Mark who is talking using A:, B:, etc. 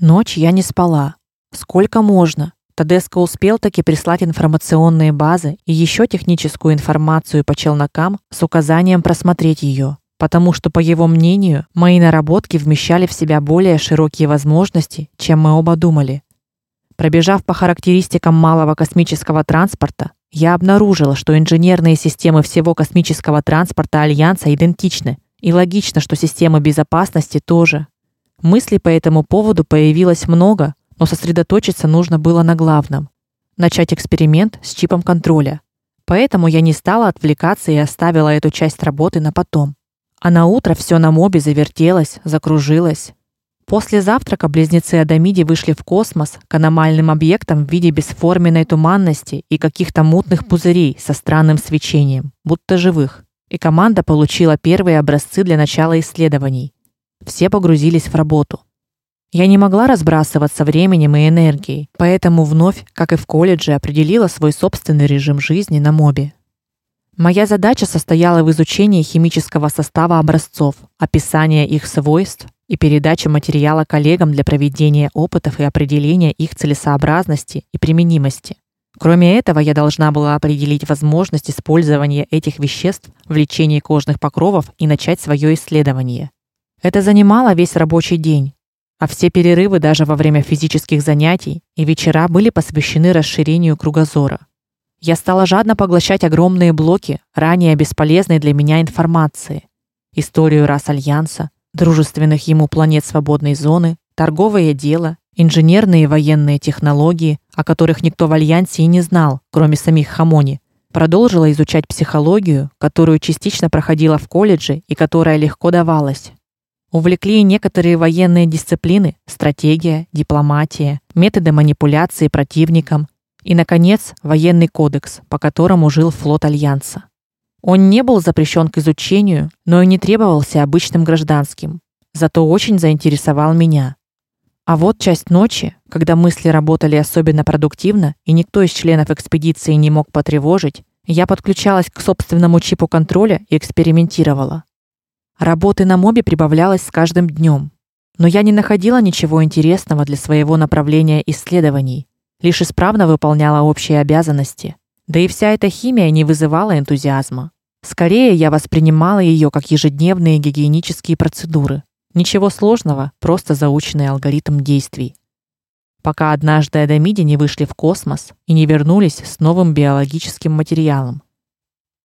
A: Ночь я не спала. Сколько можно? Тадеско успел таки прислать информационные базы и еще техническую информацию по челнокам с указанием просмотреть ее, потому что по его мнению, мои наработки вмещали в себя более широкие возможности, чем мы оба думали. Пробежав по характеристикам малого космического транспорта, я обнаружила, что инженерные системы всего космического транспорта альянса идентичны, и логично, что системы безопасности тоже. Мыслей по этому поводу появилось много, но сосредоточиться нужно было на главном начать эксперимент с чипом контроля. Поэтому я не стала отвлекаться и оставила эту часть работы на потом. А на утро все на мобе завертелось, закружилось. После завтрака близнецы Адамиди вышли в космос к аномальным объектам в виде бесформенной туманности и каких-то мутных пузырей со странным свечением, будто живых. И команда получила первые образцы для начала исследований. Все погрузились в работу. Я не могла разбрасываться временем и энергией, поэтому вновь, как и в колледже, определила свой собственный режим жизни на мобе. Моя задача состояла в изучении химического состава образцов, описания их свойств и передаче материала коллегам для проведения опытов и определения их целесообразности и применимости. Кроме этого, я должна была определить возможность использования этих веществ в лечении кожных покровов и начать свое исследование. Это занимало весь рабочий день, а все перерывы даже во время физических занятий и вечера были посвящены расширению кругозора. Я стала жадно поглощать огромные блоки ранее бесполезной для меня информации: историю рас альянса, дружественных ему планет свободной зоны, торговое дело, инженерные и военные технологии, о которых никто в альянсе и не знал, кроме самих Хамони. Продолжила изучать психологию, которую частично проходила в колледже и которая легко давалась. Увлекли некоторые военные дисциплины: стратегия, дипломатия, методы манипуляции противником и наконец военный кодекс, по которому жил флот альянса. Он не был запрещен к изучению, но и не требовался обычным гражданским. Зато очень заинтересовал меня. А вот часть ночи, когда мысли работали особенно продуктивно и никто из членов экспедиции не мог потревожить, я подключалась к собственному чипу контроля и экспериментировала. Работы на мобе прибавлялось с каждым днем, но я не находила ничего интересного для своего направления исследований, лишь исправно выполняла общие обязанности. Да и вся эта химия не вызывала энтузиазма. Скорее я воспринимала ее как ежедневные гигиенические процедуры. Ничего сложного, просто заученный алгоритм действий. Пока однажды Адамиди не вышли в космос и не вернулись с новым биологическим материалом.